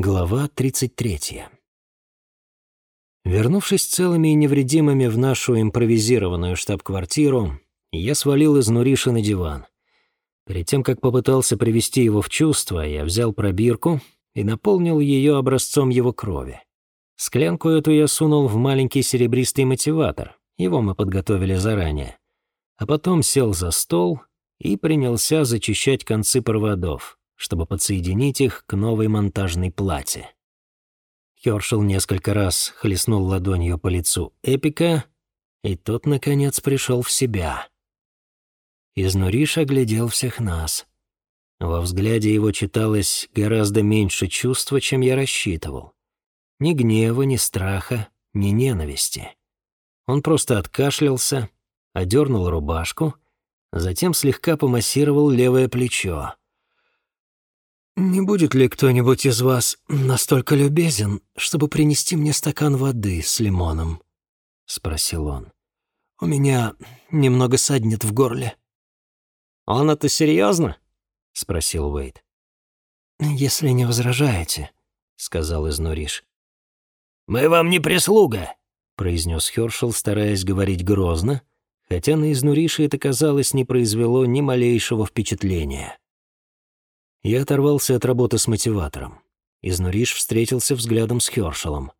Глава 33. Вернувшись целыми и невредимыми в нашу импровизированную штаб-квартиру, я свалил из Нуриша на диван. Перед тем, как попытался привести его в чувство, я взял пробирку и наполнил ее образцом его крови. Склянку эту я сунул в маленький серебристый мотиватор, его мы подготовили заранее. А потом сел за стол и принялся зачищать концы проводов чтобы подсоединить их к новой монтажной плате. Хёршел несколько раз хлестнул ладонью по лицу Эпика, и тот, наконец, пришел в себя. Изнуриш оглядел всех нас. Во взгляде его читалось гораздо меньше чувства, чем я рассчитывал. Ни гнева, ни страха, ни ненависти. Он просто откашлялся, одернул рубашку, затем слегка помассировал левое плечо. «Не будет ли кто-нибудь из вас настолько любезен, чтобы принести мне стакан воды с лимоном?» — спросил он. «У меня немного саднет в горле». «Он это серьезно? спросил Уэйд. «Если не возражаете», — сказал Изнуриш. «Мы вам не прислуга», — произнес Хёршел, стараясь говорить грозно, хотя на Изнурише это, казалось, не произвело ни малейшего впечатления. Я оторвался от работы с мотиватором. Изнуриш встретился взглядом с Хёршелом.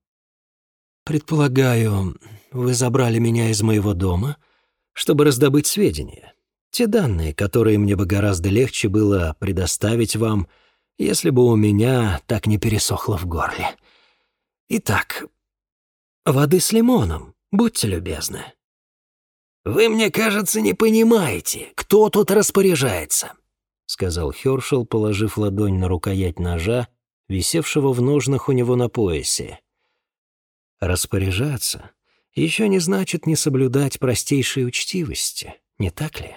«Предполагаю, вы забрали меня из моего дома, чтобы раздобыть сведения. Те данные, которые мне бы гораздо легче было предоставить вам, если бы у меня так не пересохло в горле. Итак, воды с лимоном, будьте любезны». «Вы, мне кажется, не понимаете, кто тут распоряжается сказал Хёршел, положив ладонь на рукоять ножа, висевшего в ножнах у него на поясе. Распоряжаться еще не значит не соблюдать простейшей учтивости, не так ли?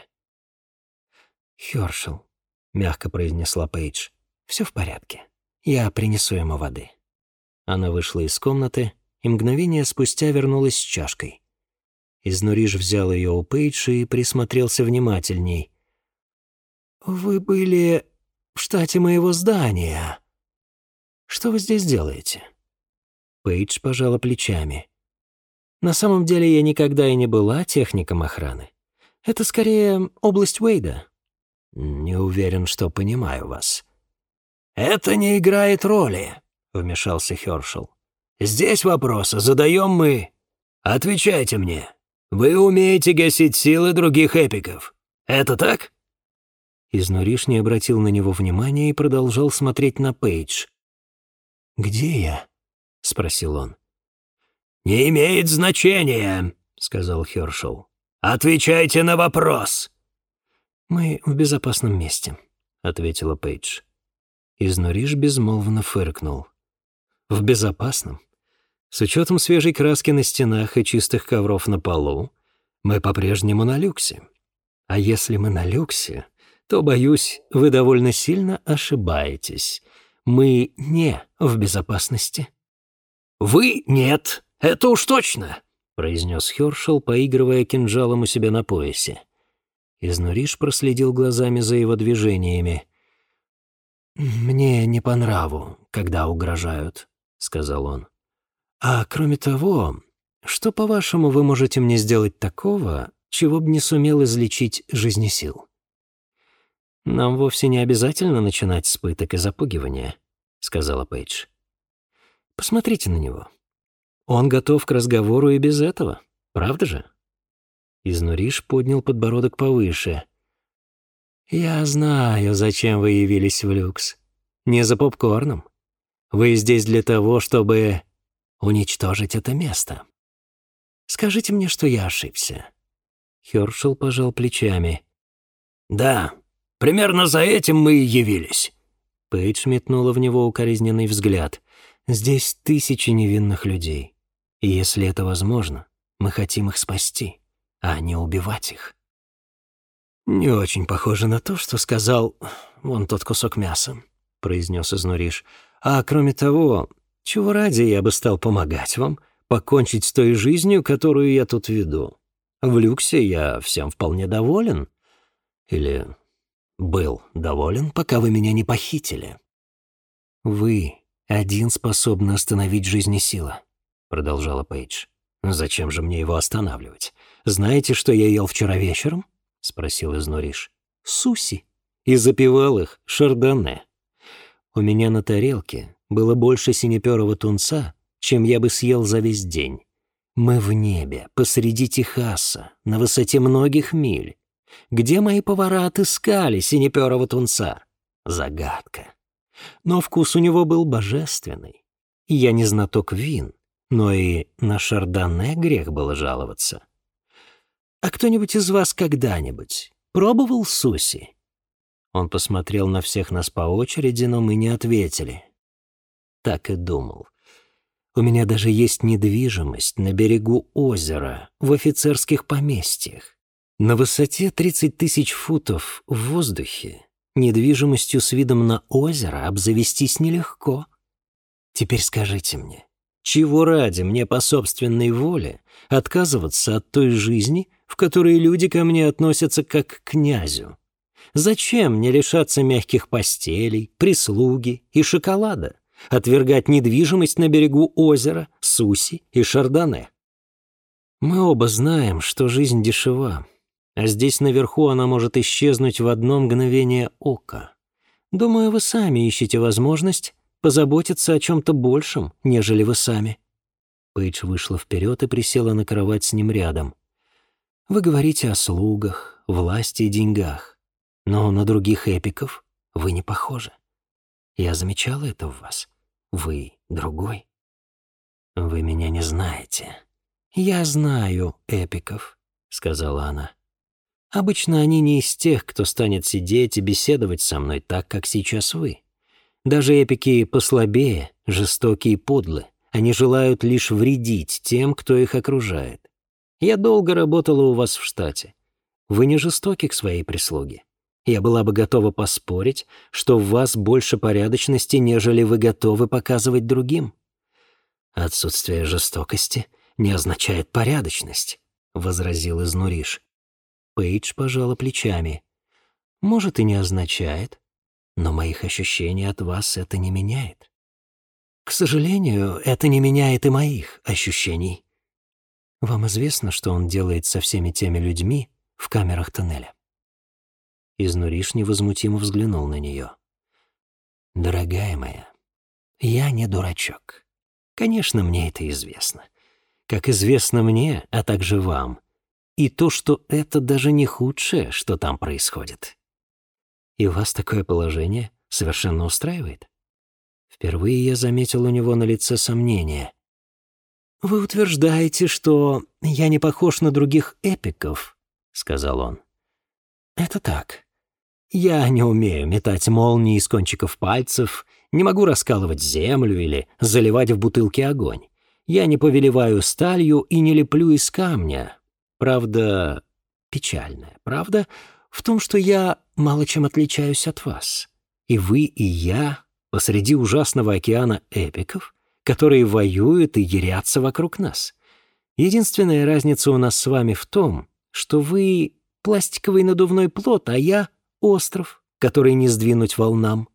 Хёршел, мягко произнесла Пейдж, все в порядке. Я принесу ему воды. Она вышла из комнаты и мгновение спустя вернулась с чашкой. Изнуриш взял ее у Пейдж и присмотрелся внимательней. «Вы были в штате моего здания. Что вы здесь делаете?» Пейдж пожала плечами. «На самом деле я никогда и не была техником охраны. Это скорее область Уэйда. Не уверен, что понимаю вас». «Это не играет роли», — вмешался Хёршел. «Здесь вопросы задаем мы. Отвечайте мне. Вы умеете гасить силы других эпиков. Это так?» Изнуриш не обратил на него внимания и продолжал смотреть на Пейдж. «Где я?» — спросил он. «Не имеет значения», — сказал Хершел. «Отвечайте на вопрос». «Мы в безопасном месте», — ответила Пейдж. Изнуриш безмолвно фыркнул. «В безопасном? С учетом свежей краски на стенах и чистых ковров на полу, мы по-прежнему на люксе. А если мы на люксе, то, боюсь, вы довольно сильно ошибаетесь. Мы не в безопасности». «Вы нет, это уж точно», — произнес Хёршел, поигрывая кинжалом у себя на поясе. Изнуриш проследил глазами за его движениями. «Мне не по нраву, когда угрожают», — сказал он. «А кроме того, что, по-вашему, вы можете мне сделать такого, чего бы не сумел излечить жизнесил?» «Нам вовсе не обязательно начинать с пыток и запугивания», — сказала Пейдж. «Посмотрите на него. Он готов к разговору и без этого, правда же?» Изнуриш поднял подбородок повыше. «Я знаю, зачем вы явились в люкс. Не за попкорном. Вы здесь для того, чтобы уничтожить это место. Скажите мне, что я ошибся». Хёршел пожал плечами. «Да, Примерно за этим мы и явились». Пейдж метнула в него укоризненный взгляд. «Здесь тысячи невинных людей. И если это возможно, мы хотим их спасти, а не убивать их». «Не очень похоже на то, что сказал вон тот кусок мяса», — произнес Изнуриш. «А кроме того, чего ради я бы стал помогать вам покончить с той жизнью, которую я тут веду? В люксе я всем вполне доволен. Или был доволен, пока вы меня не похитили. Вы один способен остановить жизнь сила», — продолжала Пейдж. «Зачем же мне его останавливать? Знаете, что я ел вчера вечером?» — спросил Изнуриш. «Суси. И запивал их шардоне. У меня на тарелке было больше синеперого тунца, чем я бы съел за весь день. Мы в небе, посреди Техаса, на высоте многих миль. Где мои повара отыскали синеперого тунца? Загадка. Но вкус у него был божественный. Я не знаток вин, но и на шардоне грех было жаловаться. А кто-нибудь из вас когда-нибудь пробовал суси? Он посмотрел на всех нас по очереди, но мы не ответили. Так и думал. У меня даже есть недвижимость на берегу озера, в офицерских поместьях. На высоте 30 тысяч футов в воздухе недвижимостью с видом на озеро обзавестись нелегко. Теперь скажите мне, чего ради мне по собственной воле отказываться от той жизни, в которой люди ко мне относятся как к князю? Зачем мне лишаться мягких постелей, прислуги и шоколада? Отвергать недвижимость на берегу озера, Суси и Шардоне? Мы оба знаем, что жизнь дешева, а здесь наверху она может исчезнуть в одно мгновение ока. Думаю, вы сами ищете возможность позаботиться о чем-то большем, нежели вы сами». Пейдж вышла вперед и присела на кровать с ним рядом. «Вы говорите о слугах, власти и деньгах, но на других эпиков вы не похожи. Я замечала это в вас. Вы другой. Вы меня не знаете. Я знаю эпиков», — сказала она. Обычно они не из тех, кто станет сидеть и беседовать со мной так, как сейчас вы. Даже эпики послабее, жестокие и подлы. Они желают лишь вредить тем, кто их окружает. Я долго работала у вас в штате. Вы не жестоки к своей прислуге. Я была бы готова поспорить, что в вас больше порядочности, нежели вы готовы показывать другим. Отсутствие жестокости не означает порядочность, — возразил Изнуриш. Пейдж пожала плечами. «Может, и не означает, но моих ощущений от вас это не меняет. К сожалению, это не меняет и моих ощущений. Вам известно, что он делает со всеми теми людьми в камерах тоннеля?» Изнуриш невозмутимо взглянул на нее. «Дорогая моя, я не дурачок. Конечно, мне это известно. Как известно мне, а также вам — и то, что это даже не худшее, что там происходит. И вас такое положение совершенно устраивает? Впервые я заметил у него на лице сомнение. «Вы утверждаете, что я не похож на других эпиков», — сказал он. «Это так. Я не умею метать молнии из кончиков пальцев, не могу раскалывать землю или заливать в бутылки огонь. Я не повелеваю сталью и не леплю из камня, Правда, печальная правда в том, что я мало чем отличаюсь от вас. И вы, и я посреди ужасного океана эпиков, которые воюют и ярятся вокруг нас. Единственная разница у нас с вами в том, что вы пластиковый надувной плод, а я — остров, который не сдвинуть волнам.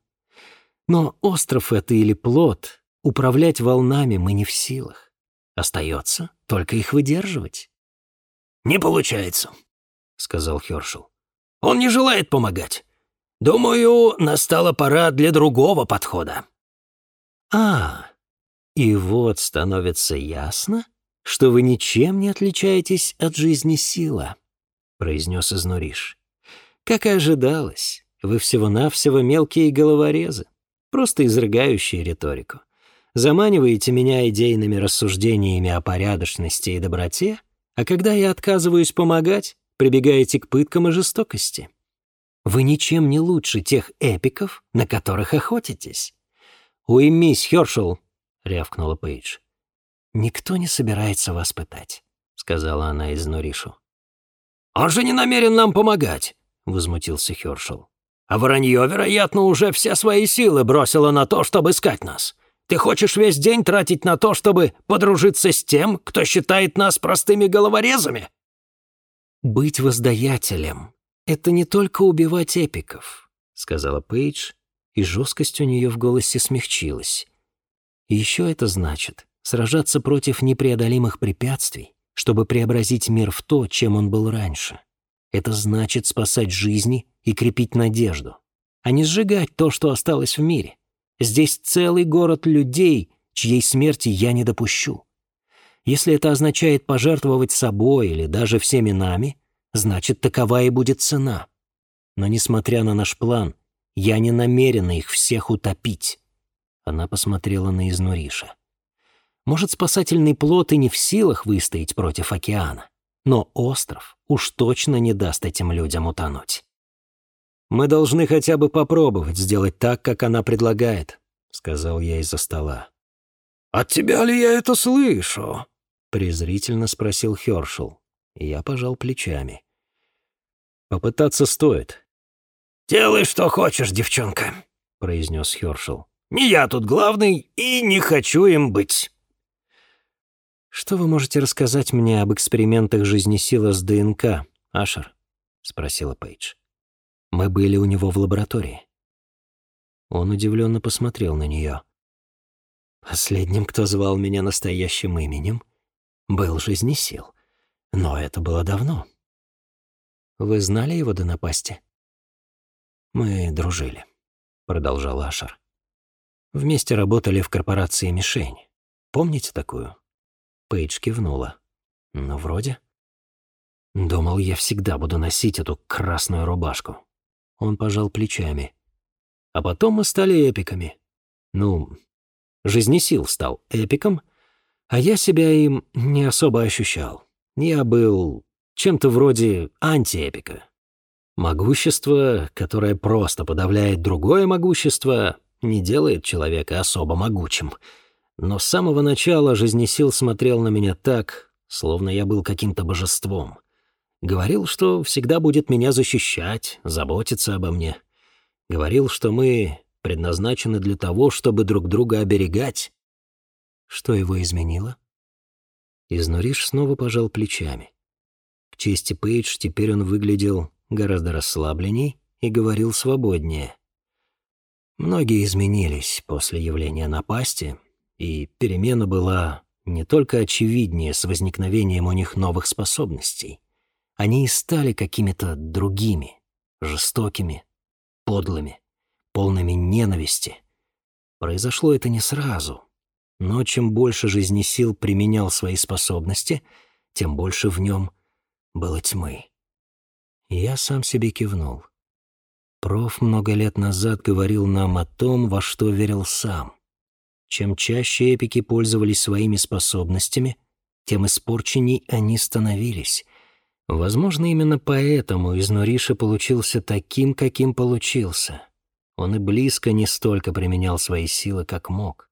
Но остров это или плод, управлять волнами мы не в силах. Остается только их выдерживать. «Не получается», — сказал Хёршел. «Он не желает помогать. Думаю, настала пора для другого подхода». «А, и вот становится ясно, что вы ничем не отличаетесь от жизни сила», — произнес Изнуриш. «Как и ожидалось, вы всего-навсего мелкие головорезы, просто изрыгающие риторику. Заманиваете меня идейными рассуждениями о порядочности и доброте, а когда я отказываюсь помогать, прибегаете к пыткам и жестокости. Вы ничем не лучше тех эпиков, на которых охотитесь. «Уймись, Хёршел!» — рявкнула Пейдж. «Никто не собирается вас пытать», — сказала она из Нуришу. «Он же не намерен нам помогать», — возмутился Хёршел. «А воронье, вероятно, уже все свои силы бросило на то, чтобы искать нас. Ты хочешь весь день тратить на то, чтобы подружиться с тем, кто считает нас простыми головорезами?» «Быть воздаятелем — это не только убивать эпиков», — сказала Пейдж, и жесткость у нее в голосе смягчилась. Еще это значит сражаться против непреодолимых препятствий, чтобы преобразить мир в то, чем он был раньше. Это значит спасать жизни и крепить надежду, а не сжигать то, что осталось в мире. Здесь целый город людей, чьей смерти я не допущу. Если это означает пожертвовать собой или даже всеми нами, значит, такова и будет цена. Но несмотря на наш план, я не намерена их всех утопить. Она посмотрела на Изнуриша. Может, спасательный плот и не в силах выстоять против океана, но остров уж точно не даст этим людям утонуть. «Мы должны хотя бы попробовать сделать так, как она предлагает», — сказал я из-за стола. «От тебя ли я это слышу?» — презрительно спросил Хёршел. Я пожал плечами. «Попытаться стоит». «Делай, что хочешь, девчонка», — произнес Хёршел. «Не я тут главный и не хочу им быть». «Что вы можете рассказать мне об экспериментах жизнесила с ДНК, Ашер?» — спросила Пейдж. «Мы были у него в лаборатории». Он удивленно посмотрел на нее. Последним, кто звал меня настоящим именем, был жизнесил. Но это было давно. Вы знали его до напасти? Мы дружили, продолжал Ашер. Вместе работали в корпорации «Мишень». Помните такую? Пейдж кивнула. «Ну, вроде». Думал, я всегда буду носить эту красную рубашку. Он пожал плечами. А потом мы стали эпиками. Ну, жизнесил стал эпиком, а я себя им не особо ощущал. Я был чем-то вроде антиэпика. Могущество, которое просто подавляет другое могущество, не делает человека особо могучим — но с самого начала жизнесил смотрел на меня так, словно я был каким-то божеством. Говорил, что всегда будет меня защищать, заботиться обо мне. Говорил, что мы предназначены для того, чтобы друг друга оберегать. Что его изменило? Изнуриш снова пожал плечами. К чести Пейдж теперь он выглядел гораздо расслабленней и говорил свободнее. Многие изменились после явления напасти, и перемена была не только очевиднее с возникновением у них новых способностей. Они и стали какими-то другими, жестокими, подлыми, полными ненависти. Произошло это не сразу, но чем больше жизни сил применял свои способности, тем больше в нем было тьмы. Я сам себе кивнул. Проф много лет назад говорил нам о том, во что верил сам. Чем чаще эпики пользовались своими способностями, тем испорченней они становились. Возможно, именно поэтому из Нуриша получился таким, каким получился. Он и близко не столько применял свои силы, как мог.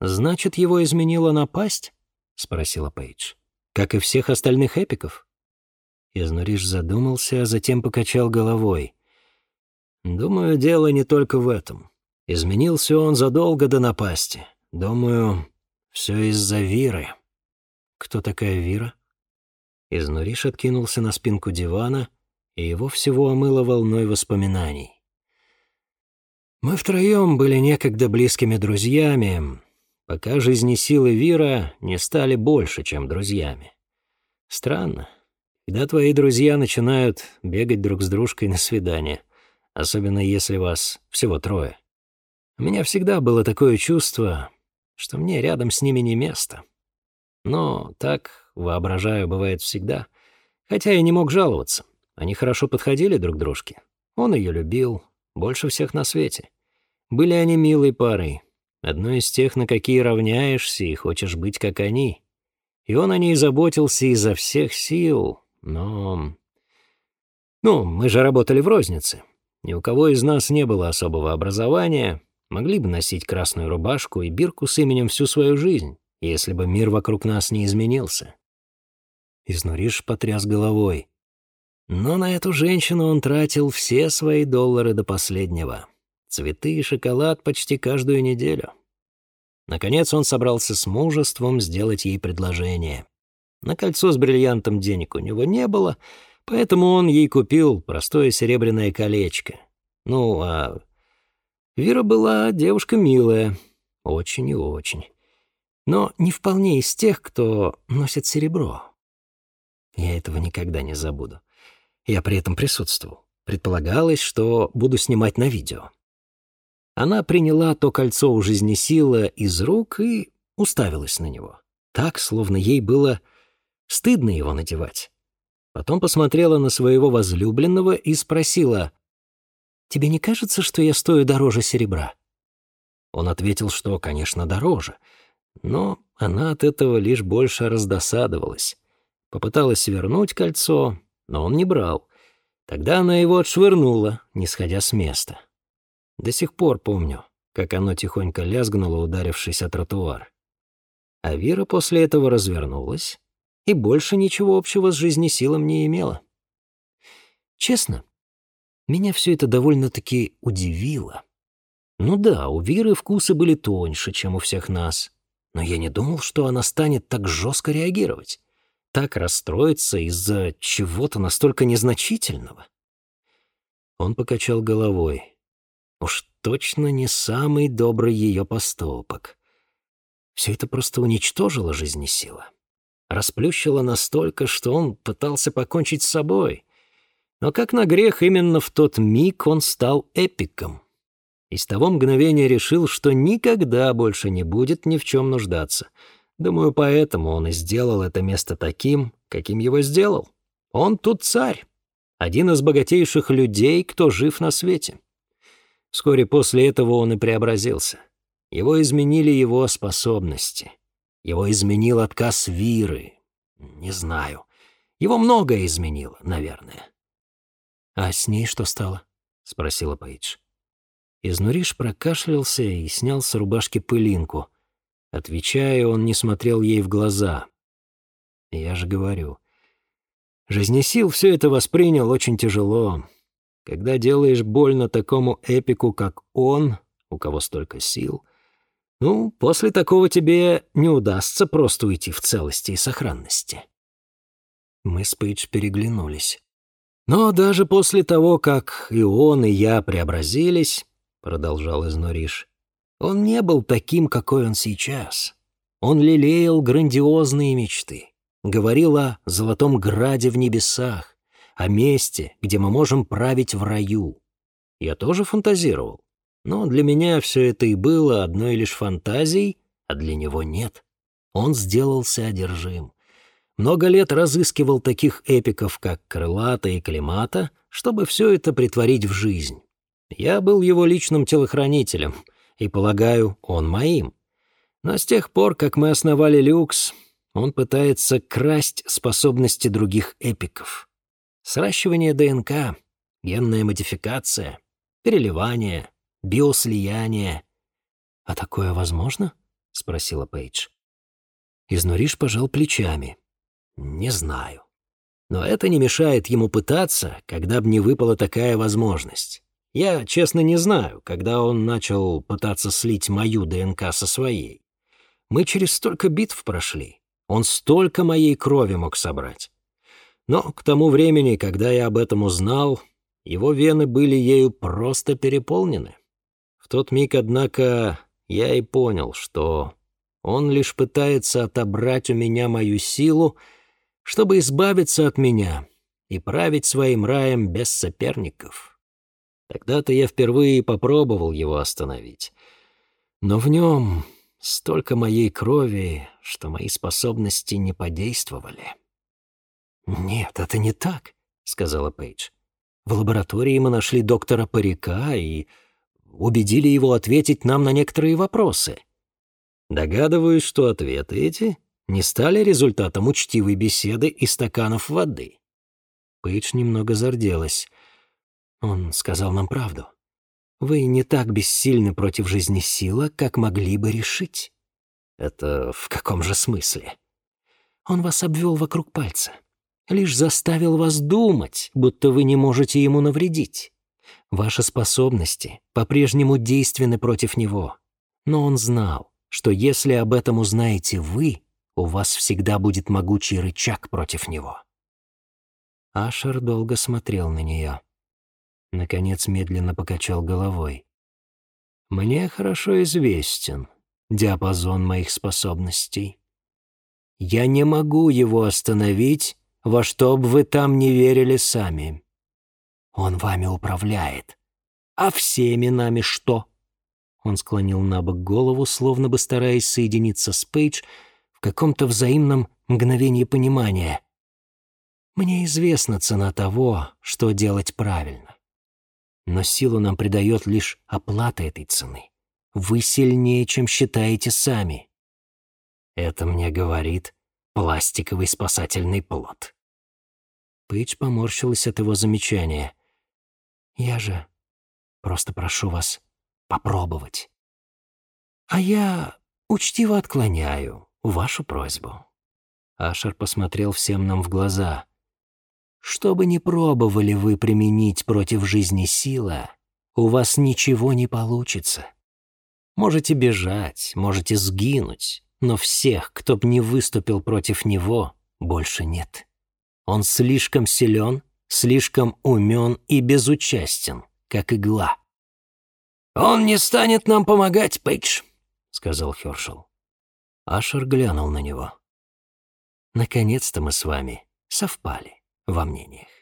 «Значит, его изменила напасть?» — спросила Пейдж. «Как и всех остальных эпиков?» Изнуриш задумался, а затем покачал головой. «Думаю, дело не только в этом. Изменился он задолго до напасти. Думаю, все из-за Виры. Кто такая Вира? Изнуриш откинулся на спинку дивана, и его всего омыло волной воспоминаний. Мы втроем были некогда близкими друзьями, пока жизни силы Вира не стали больше, чем друзьями. Странно, когда твои друзья начинают бегать друг с дружкой на свидание, особенно если вас всего трое. У меня всегда было такое чувство, что мне рядом с ними не место. Но так, воображаю, бывает всегда. Хотя я не мог жаловаться. Они хорошо подходили друг дружке. Он ее любил, больше всех на свете. Были они милой парой, одной из тех, на какие равняешься и хочешь быть, как они. И он о ней заботился изо всех сил, но... Ну, мы же работали в рознице. Ни у кого из нас не было особого образования, Могли бы носить красную рубашку и бирку с именем всю свою жизнь, если бы мир вокруг нас не изменился. Изнуриш потряс головой. Но на эту женщину он тратил все свои доллары до последнего. Цветы и шоколад почти каждую неделю. Наконец он собрался с мужеством сделать ей предложение. На кольцо с бриллиантом денег у него не было, поэтому он ей купил простое серебряное колечко. Ну, а Вера была девушка милая, Очень и очень. Но не вполне из тех, кто носит серебро. Я этого никогда не забуду. Я при этом присутствовал. Предполагалось, что буду снимать на видео. Она приняла то кольцо у жизнесила из рук и уставилась на него. Так, словно ей было стыдно его надевать. Потом посмотрела на своего возлюбленного и спросила, «Тебе не кажется, что я стою дороже серебра?» Он ответил, что, конечно, дороже, но она от этого лишь больше раздосадовалась. Попыталась вернуть кольцо, но он не брал. Тогда она его отшвырнула, не сходя с места. До сих пор помню, как оно тихонько лязгнуло, ударившись о тротуар. А Вера после этого развернулась и больше ничего общего с жизнесилом не имела. Честно, меня все это довольно-таки удивило. Ну да, у Виры вкусы были тоньше, чем у всех нас, но я не думал, что она станет так жестко реагировать, так расстроиться из-за чего-то настолько незначительного. Он покачал головой. Уж точно не самый добрый ее поступок. Все это просто уничтожило жизнесила. Расплющило настолько, что он пытался покончить с собой. Но как на грех, именно в тот миг он стал эпиком. И с того мгновения решил, что никогда больше не будет ни в чем нуждаться. Думаю, поэтому он и сделал это место таким, каким его сделал. Он тут царь, один из богатейших людей, кто жив на свете. Вскоре после этого он и преобразился. Его изменили его способности. Его изменил отказ Виры. Не знаю. Его многое изменило, наверное. «А с ней что стало?» — спросила Пейдж. Изнуриш прокашлялся и снял с рубашки пылинку. Отвечая, он не смотрел ей в глаза. «Я же говорю. Жизнесил все это воспринял очень тяжело. Когда делаешь больно такому эпику, как он, у кого столько сил, ну, после такого тебе не удастся просто уйти в целости и сохранности. Мы с Пейдж переглянулись. Но даже после того, как и он, и я преобразились, продолжал Изнориш, он не был таким, какой он сейчас. Он лелеял грандиозные мечты, говорил о золотом граде в небесах, о месте, где мы можем править в раю. Я тоже фантазировал. Но для меня все это и было одной лишь фантазией, а для него нет. Он сделался одержим. Много лет разыскивал таких эпиков, как Крылата и Климата, чтобы все это притворить в жизнь. Я был его личным телохранителем, и, полагаю, он моим. Но с тех пор, как мы основали Люкс, он пытается красть способности других эпиков. Сращивание ДНК, генная модификация, переливание, биослияние. «А такое возможно?» — спросила Пейдж. Изнуриш пожал плечами. «Не знаю. Но это не мешает ему пытаться, когда бы не выпала такая возможность. Я, честно, не знаю, когда он начал пытаться слить мою ДНК со своей. Мы через столько битв прошли. Он столько моей крови мог собрать. Но к тому времени, когда я об этом узнал, его вены были ею просто переполнены. В тот миг, однако, я и понял, что он лишь пытается отобрать у меня мою силу, чтобы избавиться от меня и править своим раем без соперников. Тогда-то я впервые попробовал его остановить. Но в нем столько моей крови, что мои способности не подействовали. «Нет, это не так», — сказала Пейдж. «В лаборатории мы нашли доктора Парика и убедили его ответить нам на некоторые вопросы. Догадываюсь, что ответы эти не стали результатом учтивой беседы и стаканов воды». Пейдж немного зарделась. Он сказал нам правду. «Вы не так бессильны против жизни сила, как могли бы решить». «Это в каком же смысле?» «Он вас обвел вокруг пальца» лишь заставил вас думать, будто вы не можете ему навредить. Ваши способности по-прежнему действенны против него. Но он знал, что если об этом узнаете вы, у вас всегда будет могучий рычаг против него. Ашер долго смотрел на нее. Наконец медленно покачал головой. «Мне хорошо известен диапазон моих способностей. Я не могу его остановить, во что бы вы там не верили сами. Он вами управляет. А всеми нами что? Он склонил на бок голову, словно бы стараясь соединиться с Пейдж в каком-то взаимном мгновении понимания. Мне известна цена того, что делать правильно. Но силу нам придает лишь оплата этой цены. Вы сильнее, чем считаете сами. Это мне говорит пластиковый спасательный плод. Пейдж поморщилась от его замечания. Я же просто прошу вас попробовать. А я учтиво отклоняю вашу просьбу. Ашер посмотрел всем нам в глаза. Что бы ни пробовали вы применить против жизни сила, у вас ничего не получится. Можете бежать, можете сгинуть, но всех, кто б не выступил против него, больше нет. Он слишком силен, слишком умен и безучастен, как игла. «Он не станет нам помогать, Пейдж», — сказал Хершел. Ашер глянул на него. «Наконец-то мы с вами совпали во мнениях».